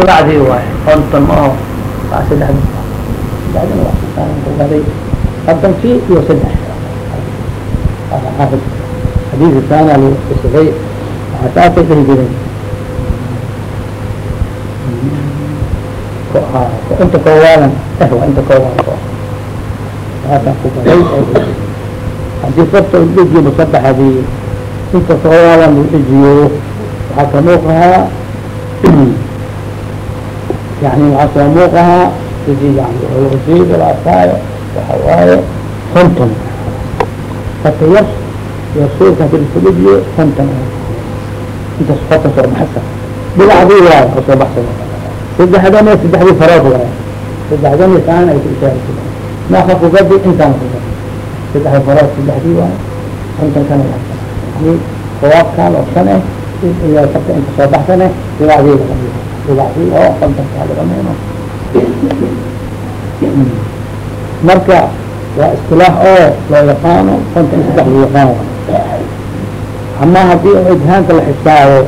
dhibacdii waay konton ma aho waa saddex saddexdina waa kusaankugaday kontonkii iyo saddex xaafid xadiidka lagu isifay waxaa saasay dhihi jireen inta koowalan eh waa inta koowalan ko saasaan ku gaday haddii sabta udhejiyo musabaxadii inta koowalan lagu dhejiyo waxaa ka muuqahaa yani waxaa soo muuqahaa sidii yani usiiba la arkaayo waxa waaye konton hata yar iyo suulka haddii lasku dhejiyo konton intaas konton soo baxsa dhibacdii waayo oo soo baxsada saddexdana saddexdii farood waayo saddexdana saan ay ku ishaaraysa maaka kugadi intaan kugadi saddexdii farood saddexdii waayo konton kana yani kowaabkan oo shan eh iyo sabta inta soo baxsane dhibacdii subaxdii oo kontankaa laga meeno marka waa isilaax oo loo yaqaano kontan saddex loo yaqaano. Ama haddii idhaanka la xisaabo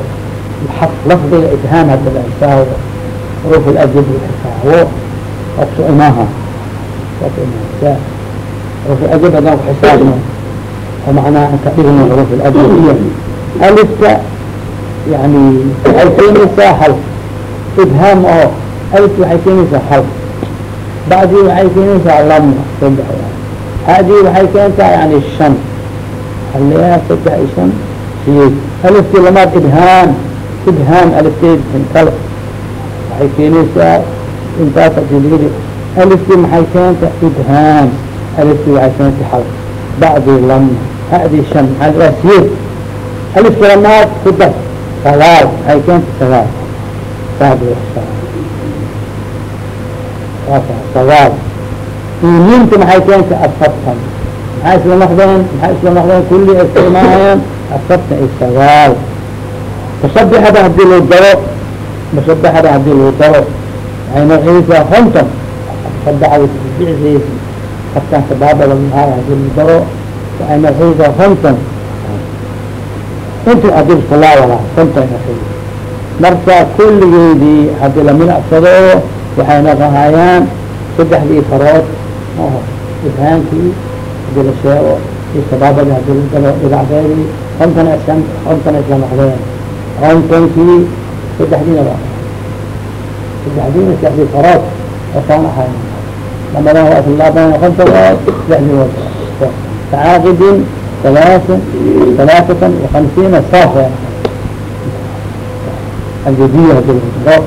lafdiga idhaan hada la xisaabo ruf ajab xisaabo waksu imaha waku imaasa ruf ajab hadan ku xisaabno oo macnaha an ka dhigno ruf ajab alifka yani waxay keenaysaa hal ibhaam oo alifka waxay keenaysaa hal bacdii waxay keenaysaa lama saddex haddii waxay keentaa yani shan haleyaa saddex iyo shan siyeed alifkii lamaad ibhaam ibhaam alifteed kale waxay keenaysaa intaas haddii laga alifkii maxay keenta ibhaam alifkii waxay keenta hal bacdii lama haddii shan maa waa siyeed alifka lamaad ku dar sagaal waxay keenta sagaal sagaal niinta maxay keenta afartan maxay isla noqdeen maxay isla noqdeen kulli ay isla imaanayaan afartan iyo sagaal musabixada haddii loo daro musabixada haddii loo daro waxay noqonaysaa konton sabexada bicdiis afkan sabaabada maaa haddii loo daro waxay noqonaysaa konton inta haddii iskulaawala konton noqon marka kulligeedii hadii lamilcsado waxay noqonayaan saddexdii farood oo ibhaankii hadii la sheego iyo sabaabadii hadii la dalo dhibacdeedii konton isla konton isla noqdeen kontonkii saddexdiina ba saddexdiina saddexdii farood osaan ahay lamadan waa islaaban konton saddexdii wa tacaaqidin ثلاثة ثلاثة وخمسين صافا الجدية هذه الانتظار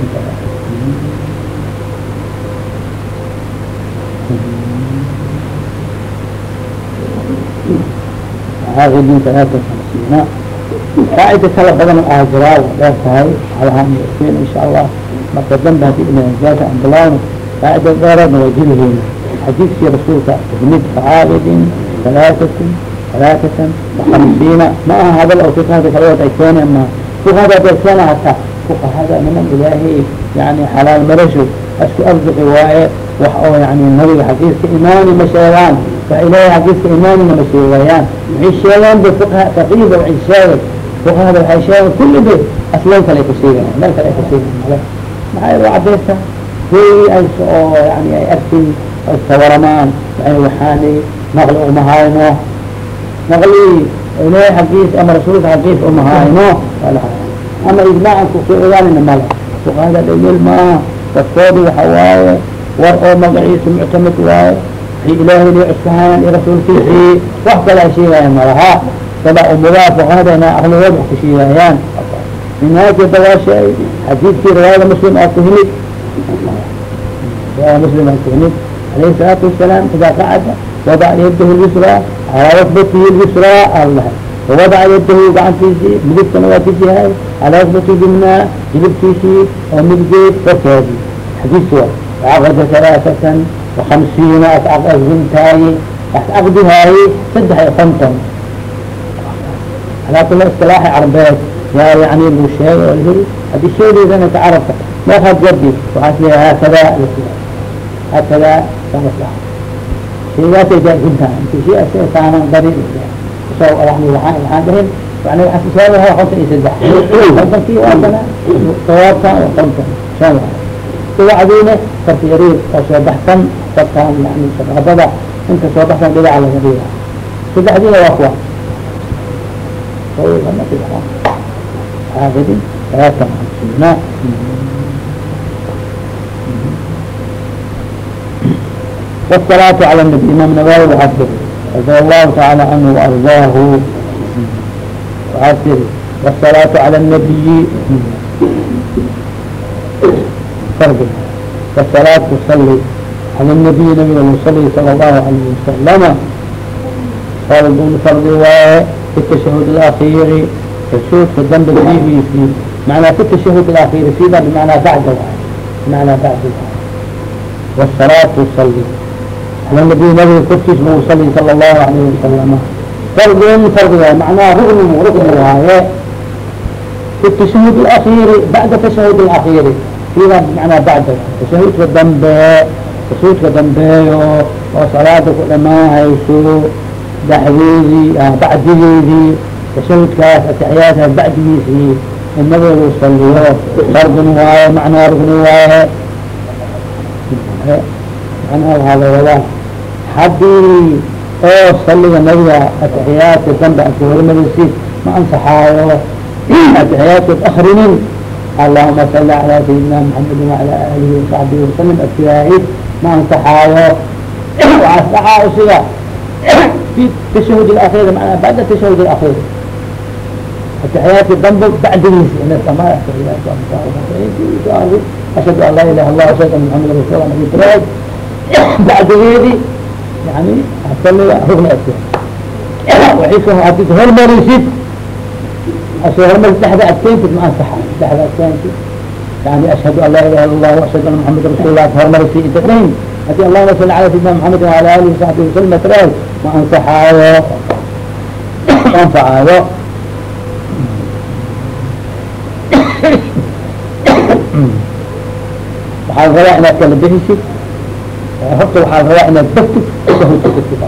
هذه من ثلاثة وخمسين قاعدة كلا بدن الأهجراء وقالتها على هم يأتين إن شاء الله ما قدم بها بإذن الجاسة عند الله قاعدة دارة نوجهه حديث في رسولك تهمد فعابد ثلاثة ثلاثة وخمسين ما هذا لو فقه هذا كلوات أيكون أما فقه هذا أيكون حتى fuqahada niman ilaahay yani xalaal marasho asku afdixi waaye wax oo yani nabiga xadiiska imaani ma sheegaan wax ilaahay xadiiska imaanina ma sheegayaan maxay sheegaan ba fuqaha faqiida waxay sheegay fuqahada waxay sheegan kulli ba aslan kale ay ka sheegayan meel kale ay ka sheegayan maxaa waa cadaysta weli ay oo yani ay arkay ay sawaramaan yani waxaani naqli umahayno naqli ilaahay xagiis ama rasuulka xagiis umahayno ama ijmaacan ku soo ogaanayna male fuqahada dhaliil maaha dadkooda waxa waaye war oo magaciisa muctamad waaye wixii ilaahay loo ixsaan iyo rasuulkiisii wax kale ay malaha saba umuraa fuqahada ina wax ku sheegaayaan minhaajada waa xadiidkii riwaayada muslim aa ku himid riwaayada muslim aa ku himid alayhi salaatu wasalaam idaa qacada wadac yadahu lyusraa calaa rukbatihi lyusraa allah. ووضع يده gacantiisii midigtana waa tijihay calى rكbati اليمنى jilibtiisii oo midiggeed korkeedi xadiiska وcaqda ثaلaaثaةa وخamسiina ascaqdintaaye ascaqdihaaye saddex iyo konton alaa kula اصطilaaxi carbeed yaa yani lagu sheegay oo laheli hadii sheegeydana ka carabka meekaad gadi waxaas leeya haakada haakada samasla sheygaasay jaasintaha inti shay saanan dari yani waaan waxaan dhahin yani waxaan isheegaha konton iyo saddex kontonkii waa kana sawaabka oo konton shan waay dhibacdiina farka yariir oo soo baxsan farkaan yani shaqabada inta soo baxsan dhibaca laga dhiga saddexdiina waa kuwa عابد ثلاثة وخمسين والصلاة على النبي إمام نووي وعبده رaضي الlahu taعaلى عnه وaرضاaه waxaa tiri والصلاaة عlى النaبiي والصلاaة تصلي عlى النaبiي nabga صl sلى الlahu عaليه وaسلم fard fardi waaye fi التشhهd الأkيri تشhهudka danba digiisi مaعnaa fi التشhهd الأkيri sida بمaعnaa bعd waaye بمaعnaa bعd waaye والصلاaة تصلي على النبي نبي كرسي صلى صلى الله عليه وسلم فرض فرض معناه ركن ركن وهاي في التشهد الأخير بعد التشهد الأخير فيما بمعنى بعد تشهد في الذنب تشهد في الذنب وصلاة ما هيسو دحويدي بعديدي tashahudkaas atexyaadka bacdigiisii in nabiga lagu saliyo fardin waaye macnaa rugni waaye macnaha waxaa la wadaa haddii oo saliga nabiga atexyaadka dambe asohormadiisi ma ansaxaayo atexyaadkood akrinin allahuma sali calaa sayidina maxamedin wacala alihi wasaxbihi wasalam atiyaahi ma ansaxaayo. Waxaa saxaayo siga fi tashahud اakhir manaa bacda tashahud tiraad bacdigeedi yani saliga rugna adke waay hadid hormarisid asoo hormar dhexda adkeyntid ma ansaxa dhexda adkeynti yani ashhadu an laa ilaha illa allah ashhadu ana muxamad rasul lah hormarisi inta dhahin haddii allahuma sali ala sayidina maxamed waala alihi wasaxbihi wasalam tiraad ma ansaxaayo ma anfacaayo waxaa la rabaa inaad kala bixisid horta waxaa la rabaa inaad bagtid tashahudka bagtid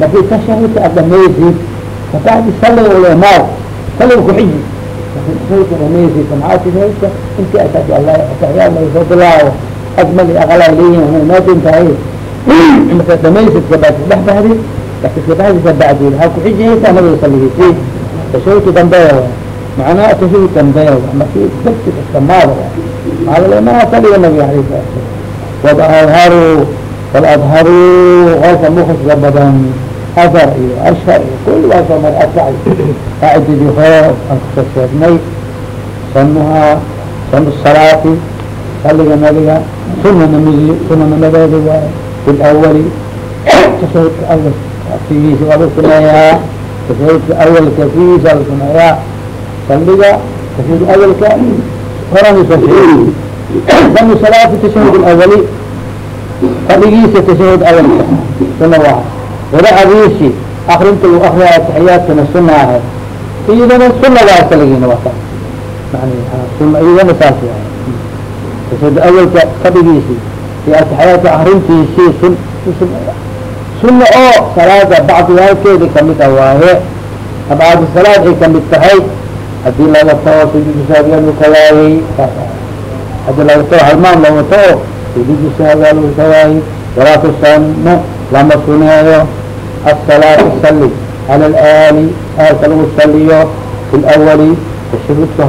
markii tashahudka aad dhamaysid kabacdi saliga ulemaal saliga kuxiji laakiin tashahudka dhamaysid maxaa tashahudka inti ashhadu allah ataxiyaad laga soo bilaawo ajmal iyo aqalaa leeyihiin waxay noodin tahay. Marka dhamaysid kabacdi dhex bahdi laakiin kabacdi kabacdi waxaa kuxijiyaysaa nabiga saligiisi tashahudka dambeeya macnaha tashahud dambeeya markii bagtid iskamaada maalmaa saliga nabiga alayh salatu wad adharuu wal adharuu qolka mukhasga badan adhar iyo ashhar iyo kul waa soo mar adkacay qaacidadii hore aan ku soo sheegnay sanuhaa sanu salaati saliga nabiga suna namidi suna namadeedi waay fi lawali tashahudka awal figiisa waa la suneeyaa tashahudka awalka figiisa la suneeyaa saliga tashahud awalka sanu salaati tashahud awali fadhigiisa tashahud awalka suna waa. Waracadiisi akrinta lagu akriyaa taxiyaadkana suna ahay iyadana suna waa saligiina waa saas yani suna iyadana saas tashahud awalka fadhigiisi iyo ataxiyaadka akrintiisii sun oo salaada bacdiyaalkeeda ka mid ah waaye. Abcaadi salaad ay ka mid tahay. Hadii laga tago sujuudisaagaa ka waayey haddii laga tago halmaan ka waayey walaa tusano lama suneeyo asalaatu sali cala alaali aalka lagu saliyo fi lawali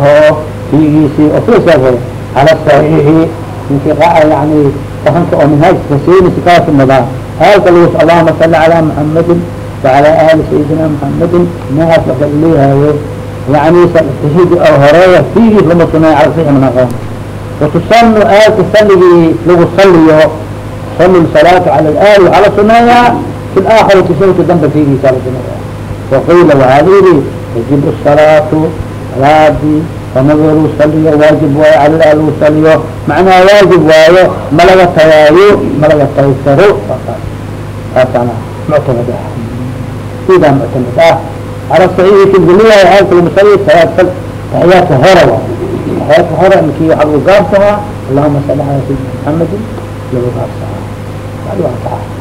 hoo fiigiisii oo fisaas cala saxiixi ninkii yani fahanka oo minhaajka siinaysa kaasi madaa aalka lagu allahuma sali calaa muxamadin aali sayidina muxamadin inahaas laka leeyahaye yani tashahud horreeya fiigiis lama suneeyo cala saxiix manaqoon watusanu aalka saligii lagu saliyo sali salaatu cala alaali waxaa la suneeyaa fi laakari tashahudka dambe fiigiisa la suneeya waqiila waxaa layidhi yajibu salaatu salaadii fanabiga lagu saliyo waajib waayo cala alaali lagu saliyo macnaha waajib waayo ma laga tagaayo ma laga tagi karo taasana muctamad ah sidaa muctamad ah على صحيح كلها هذا المصلي ثلاث تحيات هرة hore mki waa lagu gaabsamaa allahuma sali ala sayidina muxamadi lagu gaabsamaa aa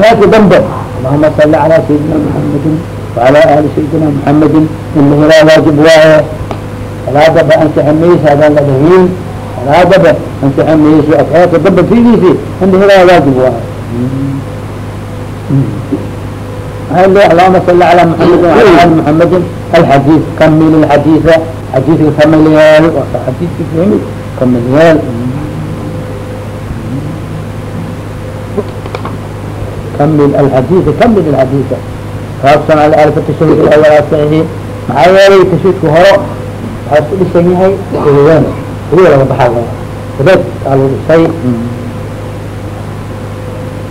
laaki dambe allahuma sali ala sayidina muxamadi waala ali sayidina muxamadi ina ilaa waajib waaye salaadaba ansixi mayso hadaan la dhahin salaadaba ansixi mayso afxeerta dambe fidiisi ina ilaa waajib waaye maaa allahuma sali ala muxamadi waala ali muxamadi alxadiid kamil alxadiida xadiidka kamalyaal waa xadiidka fahmi kamalyaal kamil alxadiida kamil alxadiida saabsan al arifa tashahud alawal saxiixiin maxaa yeelay tashahudka horo waxaa isku dhisan yahay hudawaan hmm. hudawa laga baxaa loo hudeed aa lagu dhisay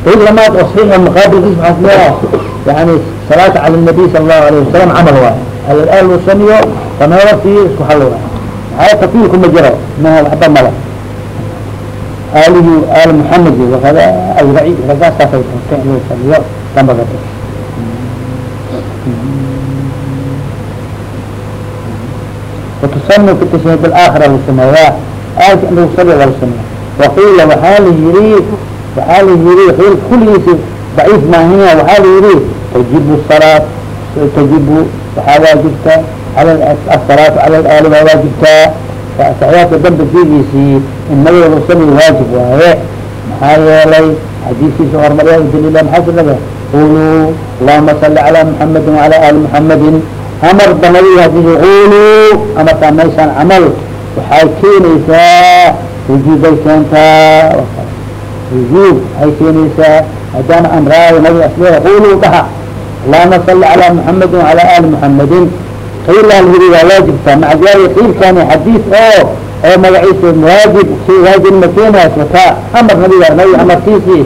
qayb lamaad oo saxiixa muqaabilkiis maxaad leedahay yani salaata cala nabiy sala allahu alayh wasalam camal waayo al-aan loo sameeyo si isku hal waayo maxaa tafiilku ma jiro ma waxba mala aalihi aali muxamed wakada awraci ragaasaasay doortay inuu saliyo dambagata watusanu fi tashahid alaakhira la sameeyaa aalka in lagu saliyo waa la sameeya waqiila waxaa la yiri waxaa la yiri qiil kulligiisi ضعيif maahiya waxaa la yihi تجib الصلاة تجib waxaa waajibta asalaatu cala aali waa waajibtaa taxiyaadka danba digiisii in nabiga lagu sameyo waajib waaye maxaa yeelay xadiiskiisa hormarya daliila maxaa sunada quluu allahuma salli cala muxamedin wacala aali muxamedin amar ba nabiga haddii quluu amartaa meysaan camal waxay keenaysaa wujuub bay keentaa wujuub waxay keenaysaa haddaana amraayo nabiga asleeda quluu dhaha allahuma salli cala muxamedin wacala aali muxamedin qiilaalhiri waa waajibtaa maca daali qiilkani xadiis oo oo magaciisa waajib shay waajib makeenaas wataa amar nabiga nabiga amarkiisii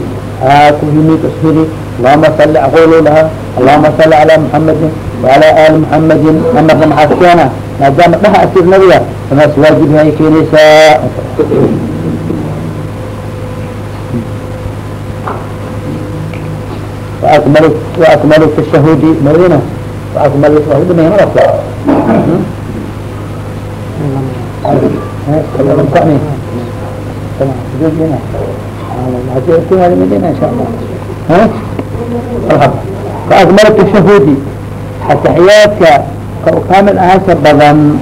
ku yimid ishiri allahuma salli aqulu laha allahuma salli calaa muxamadin waala aali muxamadin amarna maxaas keena maadaama dhaha asir nabiga tamaas waajib ay keenaysaa. Waakmal waakmalu tashahudi marina waakmal waa udhimayn marasa akmaltu shahudi ataxiyaadka ka u kaamil ahasha badan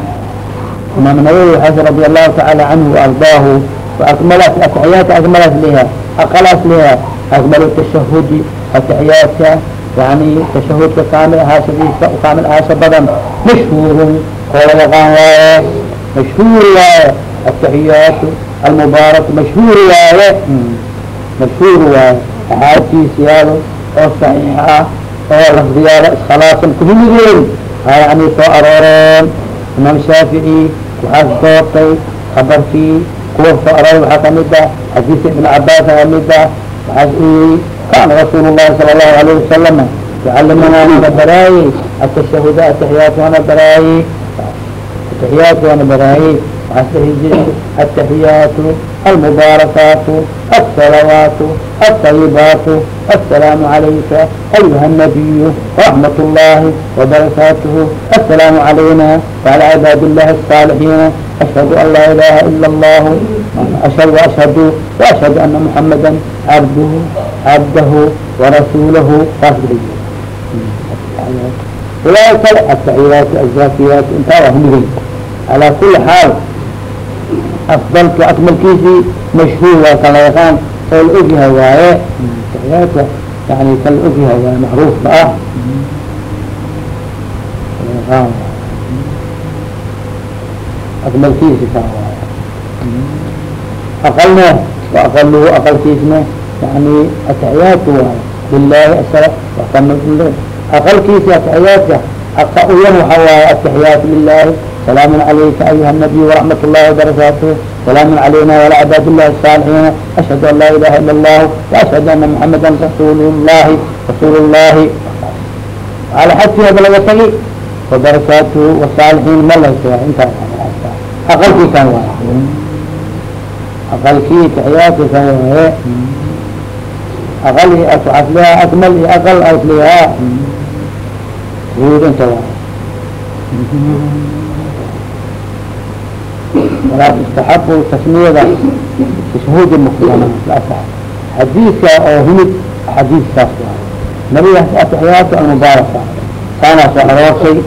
mamnaway xas radi allahu tacaala canhu waardaahu waakmalaas ataxiyaadka akmalaas leha aqalaas leha akmalu tashahudi ataxiyaadka yani tashahudka kaamil ahaashadiisa kaamil ahaasha badan mashhuurun oo la yaqaan waaye mashhuur waaye ataxiyaatu almubaarak mashhuur waaye mashhuur waaye axaadiisyaalo oo saxiix ah oo lafdiyaalo iskhilaasan kuhimideen yani soo arooreen imaam shaafici waxaas doortay kabarkii kuwa soo arooray waxaa ka mid ah xadiiska ibn cabaas ka mid ah waxaas uyiri kاn رسول الله صلى الله عليه وsلم يclmna ana barاaye التشhهd اتحyaaت ana barاaye اتحyaaت ana barاaye التحyaaت المباaرaكاaت الصلوaaت الطaيبaaت السلام عليك أyهa النبي رحمaة الله وبركاته السلام علينا وعلى عباد الله الصالحين أشهd an لا إلaha إلا الله أشهد وأشهد وأشهد أن محمدا عبده عبده ورسوله أولئك التحيات الزاكيات انتهى هم على كل حال أفضل وأكمل كيسي مشهور وكما يقال كالأجهة وايه تحيات يعني كالأجهة وايه معروف بقى أكمل كيسي كان أقلنا وأقله أقل كيسنا يعني التحيات لله السلام وكمل أقل كيسي التحيات أقويا وحوا التحيات لله سلام عليك أيها النبي ورحمة الله وبركاته سلام علينا وعلى عباد الله الصالحين أشهد أن لا إله إلا الله وأشهد أن محمدا رسول الله رسول الله على حد هذا الوصي وبركاته والصالحين ما له سوى انت أقل كي كان واحد أقل كي تحياتي كان واحد أقل أصلها أكمل أقل أصلها يريد انت واحد ولا تستحب تسمية تشهود المختلفة الأصح حديث أو همد حديث ساسوا نبي التحيات المباركة كان سأروسي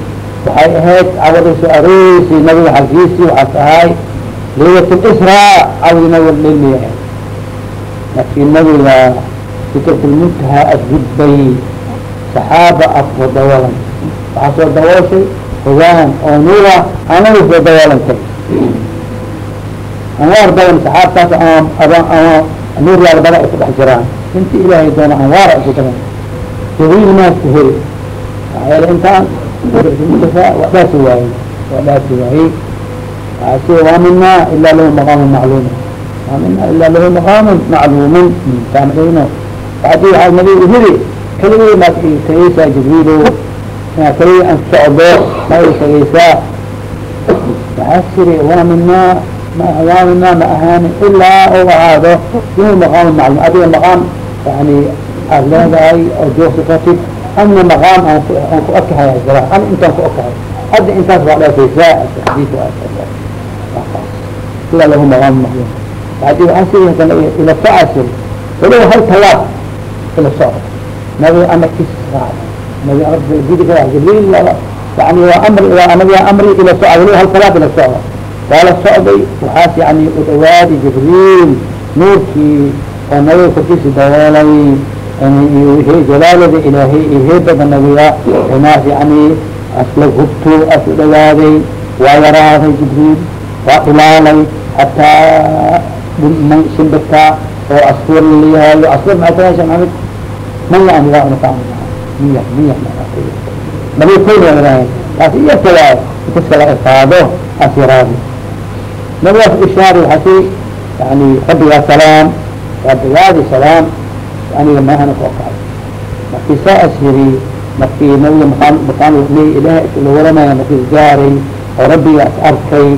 waxay ahayd cawada soo arooreysi nabiga xalkiisii waxaas ahay laylat israa cawdina waleli ahayd markii nabiga fikratulmuntaha asgudbay saxaaba afku dawalan waxaa soo dawooshay hogaan oo nuura anaga soo dawaalantay anwaar badan saxaabtaas ama nuur yaal bada ay ku dhex jiraan inti ilaahay doona anwaar ay ku dagan jibriil maas ku heli maxaa yeele intaan waa dhaasi waaye waa dhaasi waaye waasi waa mina ilaa lahu maqaamu macluuma waa mina ilaa lahu maqaamu macluumin saamxino bacdi waxaa nabiga heli keligii maad tagaysaa jibriilo inaa keligii aan socdo ma i tagaysaa waxaa siri waa mina waa mina ma ahaanin ilaa u ahaado lahu maqaamu macluum adiga maqaam yani aad leedahay oo joogsi kartid ana maqaam aan ku okahay jira an intaan ku okahay hadda intaas waa dhaafaysaa xadiis ilaa lahu maqaam macluum bacdi waxaa siri hadana ila soca siri walow hal talaab ila socda nabi amarkiis raacda nabi amarkiisa jibriil yani waa amri waa nabi amri ila socda walow hal talaab ila socda waa la socday waxaas yani u dhawaadi jibriil nuurkii oo nabiga korkiisa daboolay wixii jalaalada ilaahay iyo heebada nabiga inaas yani asla hubto as u dhawaaday waa yaraaday jibriil waa ilaalay hataa shimbirta oo asfur layahayo asfur maxay tahaysa maxamed maya an waa unaka miya miya nabi koy waa taas iyo kalaay intas kala ifaado as yaraadi nabigaas ishaari waxasi yani rabbigaa salaam rabbigaadi salaam aniga maahana ku okacay markii saa as yiri markii nabiga makaan makaan ilaah isla waramaya markii gaaray oo rabbigaas arkay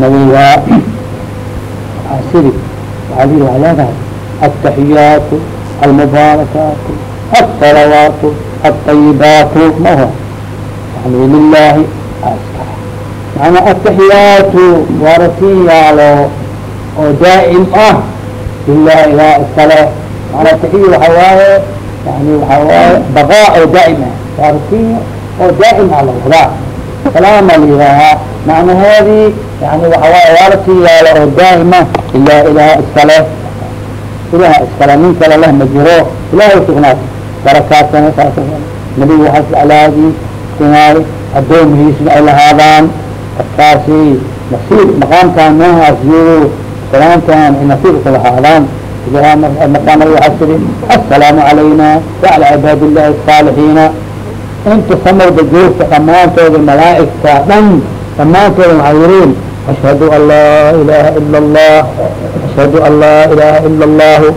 nabiga asiri waxaa lii waa leedahay altaxiyaatu almubaarakaatu alsalawaatu alطayibaatu ma ho yani lilahi aska maana ataxiyaatu waaratin yaalo oo daa'im ah lilahi ilaa iskale maana taxiya waxa waaye yani waxa waaye baqaa oo daa'im ah waaratin oo daa'im ah lawadaa salaama layihaahaa macnaheedii yani waxa waaye waaratin yaalo oo daa'ima ilaa ilaha iskale ilaha iskale nin kale leh ma jiro ilahay sugnaat barakaadkana saas nabigu waxaas jeclaadi inaay addoomihiisna ay lahaadaan dadkaasi nasiib maqaamkaan mehaas joogo salaamtaan ay nasiib ku lahaadaan ilaha markaa nabiga waxaa tiri assalaamu calayna wacala cibaadi illahi asaalixiina inta samarda joogta dhammaantooda malaa'igta dhan dhammaantooda waxay yiriin ashhadu an laa ilaha ila allah ashhadu an laa ilaha ila allahu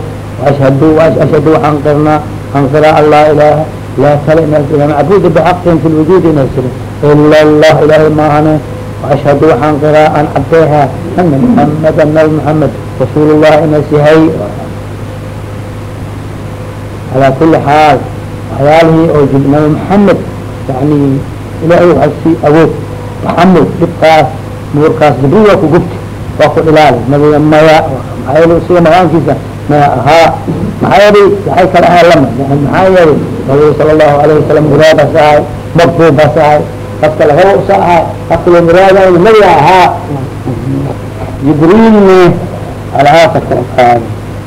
ashhadu ashhadu waxaan qirnaa an laa ilaha laa kale macbuud bxaqin fi lwujuud inay jirin ila allah ilahay maahane waashhadu waxaan qiraa an cabdeha ana muxamada nabi muxamed rasuul llah inas yahay calaa kuli xaal waxyaalihii oo nabi muxamed yani ilahay waxaa sii awood taxamul dhibkaas nuurkaas jibril waa ku gubti waa ku dhilaali nabiga maya maxaa yel siga maqaankiisa maya ahaa. Maxaa yeli waxay kala ahaa lama maxaa yeeli nabiga sala allahu alayhi wasalam muraadaas ahay maqbuubaas ahay qafka lagaba usa ahaa qafka la muraadayo nabiga ahaa. Jibriilne alahaasa kala qaadi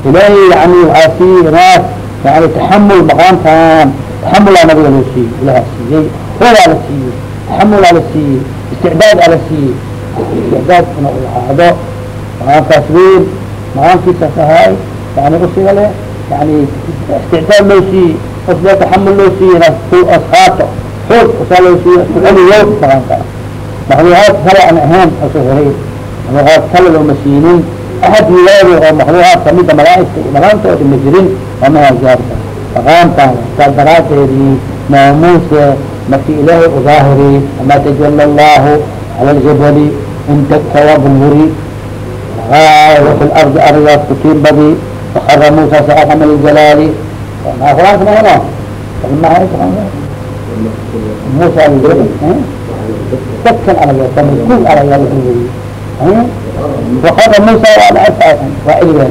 ilaahay yani waxaa siiyey naas yani taxamul maqaamkan taxamulaa nabiga loo siiyey ilahaa siiyey hoodaa la siiyey taxamulaa la siiyey isticdaad aa la siiyey isticdaad ina u ahaado maqaamkaas weyn maqaamkiisaas ahay yani usiga le yani isticdaad loo siiyey usba taxamul loo siiyey ashaato xoog usaa loo siiye kuceliyo maqaamkaas makluuqaad kale aan ahayn asoo horay makluuqaad kale looma siinin axad wilaado oo makluuqaad kamida malaaigta iyo dhamaantooda ma jirin wamaha gaarka maqaamkan saa daraadeedii maamuuse markii ilaahay udaahiri ama tajala allahu cala ljabali intagta wabnuri wafi lardi arigaas kutiin badi fakara muusa saaka min aljalaali maa quraanka maheno musa dadkan arag kul وxooga musa waa la arkaaan waa cilmiga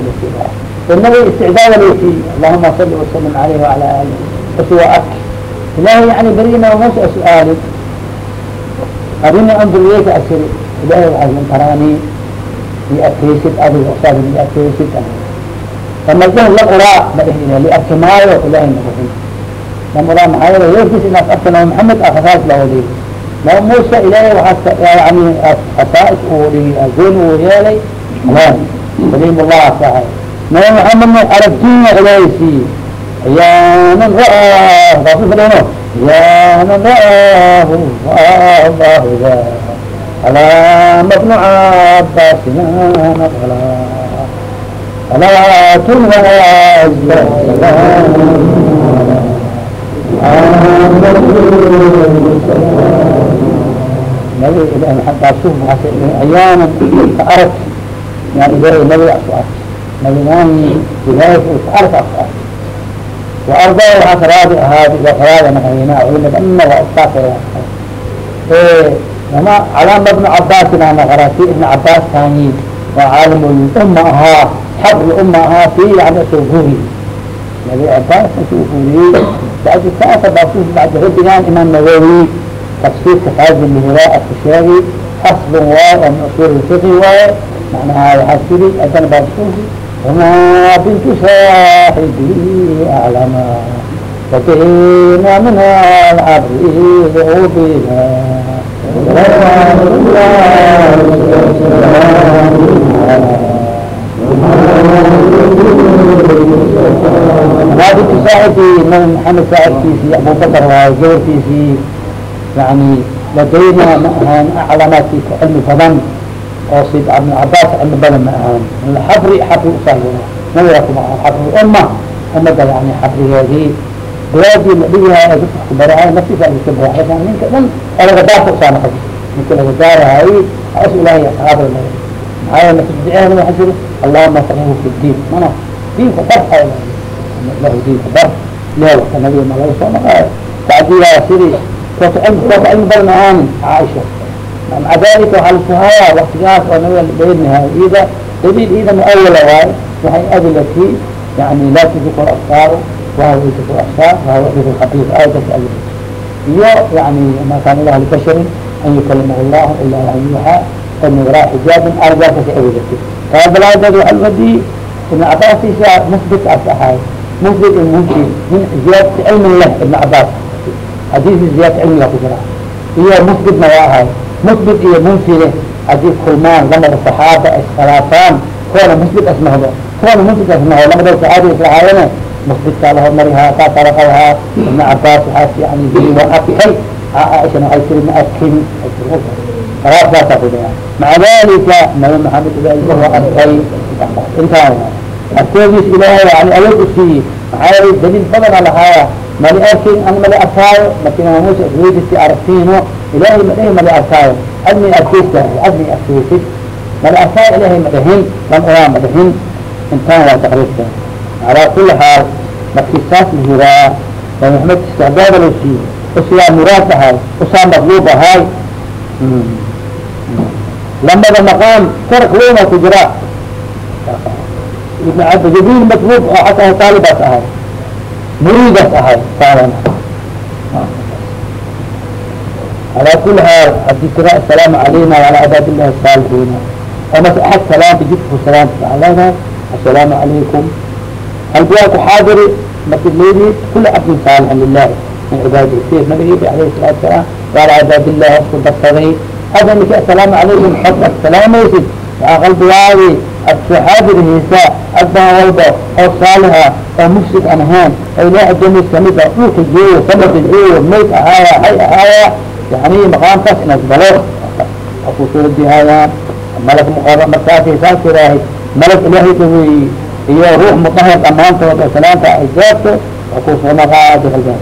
inaba isticdaal wii allahuma sali wasalam aleyh waala ali bas waa ark ilahay yani berigina musa su'aali arini andur ileyka asiri ilahay waxaa karaani i arkeysid adiga usaad i arkeysid lamadah la uraa ma dheh ilah liarki maayo ilahay nagurin lam uraa maxaa yeele yoorkiis inaas arkin maamed a rasaas lawadi nabi muuse ilahay yani khasaais uu dhigi agoon uu yeelay. Alaan kalimullah sahay nabi maxamedna aragtiina ilaahay siiye yaanan ra'ah kaasu fadhino yaanan ra'ahu allahu da alaa mabnu cabaasina naqala alaa tunwazda nabi kaasu ayaanan ka arag ya ilahay nabiga asu ark nabigaani ilaahay ka ark asu ark وarضa waaa karaadi ahaad karaada naqayna culimad ana waa iskaasaya ama calaama ibn cabaasin ana qarati ibn cabaas kani waa caalim uma ahaa xabri uma ahaa fi yani soo guri nabi cabaas soo guriyey bacdi saasa baasus bacdi radigan imaam nawawi تفsيrka xاaزم hirاءka sheegi aصl waay oo min usul الفق waaye مanaha waaa siri adan baa sugi وma binkisaaxibihi aclama وbhina minha cabdih lcubina ma binka saaibkii nabi mحamed saaibkiisii abubakr waaye gabarkiisii yani ladayna ma ahaan aclamaadkii ku cilmi badan oo sid ibn cabaas cilmi badan ma ahaan xabri xabri usaayira nawira kuma xabri uma umada yani xabrigeedii balaadii la dhigahay dadka ku barahay naftiisa ka baaxay ninka dhan oo laga usaa noqo ninka laga daarahay as ilaahay asxaaba la maxaa nafis duceena waxa jira allahuma faqihu fi diin mana diinka dar ay lahu diinka dar leewata nabiga ma soo noqaayo tacdiyaa sidii cilmi badan ahaanin caaisha maca dalika waxaa lasuhaya waktigaas oo nabiga dheernahay ida daliil ida muawala waayo waxay adilati yani laa tudriku absaar wahuwa yudriku absaar wahuwa yudriku khabir aayadkas adil iyo yani ma kana ilah libasharin an yukalimahu llahu ila an yuuxa an waraa xijaabin aayadaakas adilati. Taabalaadad waxa lwadi ibn cabaasiisa musbit as ahay musbit munki min ziyaadati cilmin leh ibn cabaas hadiisi ziyaadati cilmiga ku jira iyo musbitna waa ahay musbit iyo munfile haddii kulmaan lamada saxaaba iskhilaafaan kuwana musbit asmahdo kuwana musbit asmahdo lamada saxaabi islahaayene musbitkaa lahormarihaa kaasaa laqabahaa ibn cabaas waxaas yani bili waa arkay caaishana waxay tiri ma arkin khilaafkaasaa ku dhaya maca dalika nabi maxamed ilaahi waa arkay intaan arkoodiis ilaahay yani awood u siiyey maxaa yeelay daliil badana lahaaya mali arkin an mali arkaayo marki imaam musa isweydisti aragtiino ilahay ma dhehi mali arkaayo admi arkeysta admi arkeysid mali arkaayo ilahay ma dhehin lam oraa ma dhehin intaan waa taqriibka calaa kuli xaal markii saas la hiraa nabi maxamed istacdaada loo siiyey usiyaa muraad ahay usaa maqluub ahay lamada maqaam farak weyna ku jira ibn cabdijabiil matlub oo xataa taalibaas ahay muridas ahay taadan ala kuli xaal haddii tira asalaamu alayna wala cadaab illahi saalixiina amase axad salaanta jidku salaanta waxaa leedahay assalaamu calaykum qalbigaan ku xaadiri markid leediid kula cabdin saalixan lilahi min cibaadi seed nabig yidhi alayhi salaatu salaam waala cadaab illahi isku darsaday. Hadda niki assalaamu calaykum xad ad salaamaysid waxaa qalbigaadi absxaad irhiisa agban walba oo saaliha oo mufsid aan ahayn oo ilaaha domis kamida dhulka joogo sabaka joogo mayd ahaaya hay ahaaya yani maqaamkaas inaas galo a ku soo dihaayaan malag markaasay saas iraahay malag ilaahayka weyi iyo ruux mudahir dhammaantood oo salaanta ay waa ku soo naqaadalkaas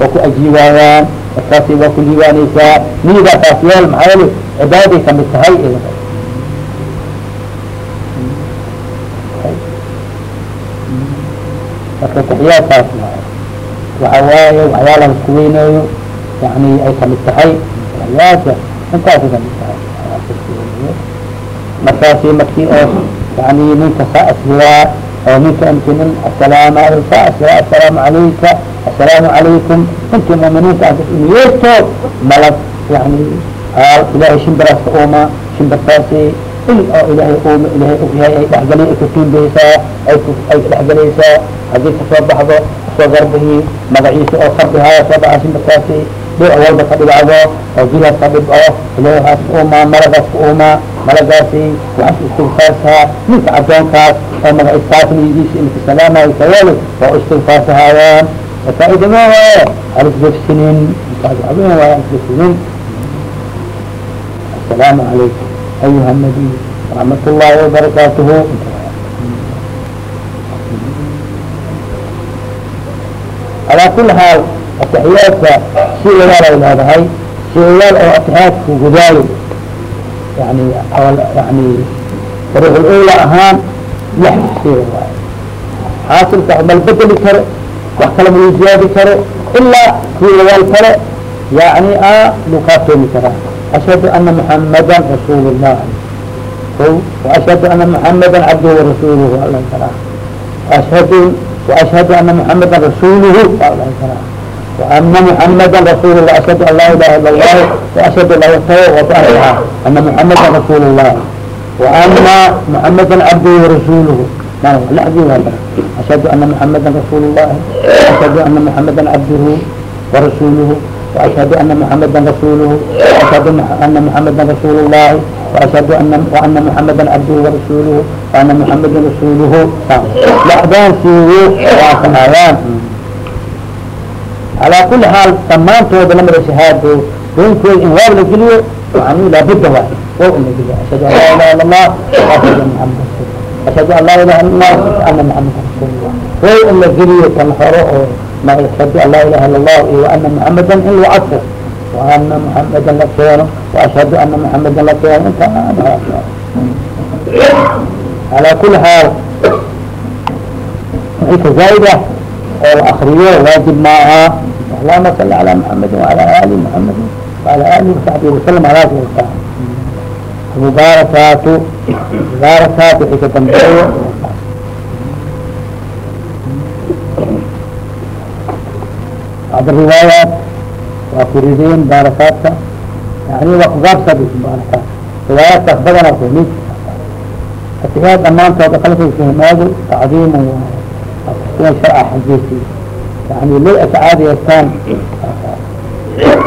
waa ku ajiibaayaan markaasi waa ku liibaanaysaa niidaa taas maxaa yeele cibaaday ka mid tahay marka taxiyaadkaas waxa waaye waxyaala isku weynaayo yani ay ka mid tahay taxiyaadka intaasay ka mid tahay. Markaasi markii oo yani ninka saasliyaa oo ninka inti nin asalaam saasliyaa asalaamu calayka assalaamu calaykum intii muuminiinta yeesto malag yani ilaahay shimbiraas ka uuma shimbirtaasi il oo ilaahay uuma ilaahay ogyahay ay dhexgala ay ku ay dhexgelaysaa haddii ka soo baxdo ka soo garbihi magaciisa oo sarbihaaya soo baxa shimbirtaasi dhinac walba ka dhibacdo oo jilaas ka dhibco ilaahay waxaas ka uumaa malagaas ka uumaa malagaasi waxaas istigfaarsaa ninka addoonkaas oo magacistaas nigiisa inka salaamayo kawali waa istigfaarsahaayaan faaidama waaye alisbefsinin habeen waaye alisbefsinin asalaamu calaykum ayuha nabiy raxmat ullahi wabarakaatuhu calaa kuli xaal ataxiyaadka si oyaal ay leedahay si oyaal oo ataxiyaadku gudaayo yani yani ruuxul ula ahaan lix sida waaye xaasilka mal bedeli karo wax kala malu ziyaadi karo ilaa kii oyaal kale yani a lukaatoomi karaa ashhadu ana muxamadan rasuul llah وأشهد أن محمدا عبده ورسوله الله كراه وأشهد وأشهد أن محمدا رسوله الله كراه وأن محمدا رسول الله أشهد أن لا إله إلا الله وأشهد أن لا وطاعتها أن محمدا رسول الله وأن محمدا عبده ورسوله ما هو لا هذا أشهد أن محمدا رسول الله وأشهد أن محمدا عبده ورسوله وأشهد أن محمدا رسوله وأشهد أن محمدا رسول الله وأشهد أن وأن محمدا عبده ورسوله وأن محمدا رسوله لحدان سيو واسمعيان على كل حال تمان تود لما شهاده دون كل إنواب لجليه يعني لابد واحد هو أن يجليه أشهد أن لا إله إلا الله وأشهد أن محمدا رسول الله أشهد أن لا إله mashhad an laa ilaha ila اllah iyo ana muxamada in lagu cadfo waana muxamada la keeno waashhadu ana muxamada la keeno inta ala kuli xaal wixii ka zaaida oo la akriyo waajib maaha allahuma sali ala muxamadi waala ali muxamadi waala ali wasaxbii wasalam alaas mubaarakaatu mubaarakaat wixii ka dambeeyo bacd riwaayaat waa kurideen baarakaadka yani waa kugaabsad baarakaad riwaayaadkaas badana mid atiyaad dhamaantooda kalkaysa himaado tacdiima waa sharca xageesi yani lil ashcaad yeestaan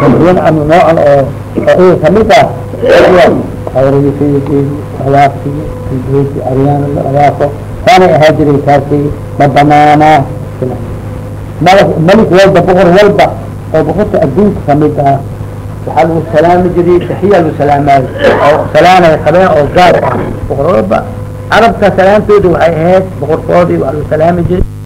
tadwiin ama noocan oo oo iga ka mid ah awaafki aryaan la awaafo saanay ahaa jiray taasi ma banaanaa malik walba bqor walba oo boqorka adduunka ka mid ah waxaa lagu salaami jiray taxiya lagu salaamaayo oo salaanay qabeen oo gaar ah boqor walba carabka salaamtooda waxay ahayd boqorkoodii waa lagu salaami jiray